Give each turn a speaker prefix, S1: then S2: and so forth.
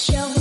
S1: Show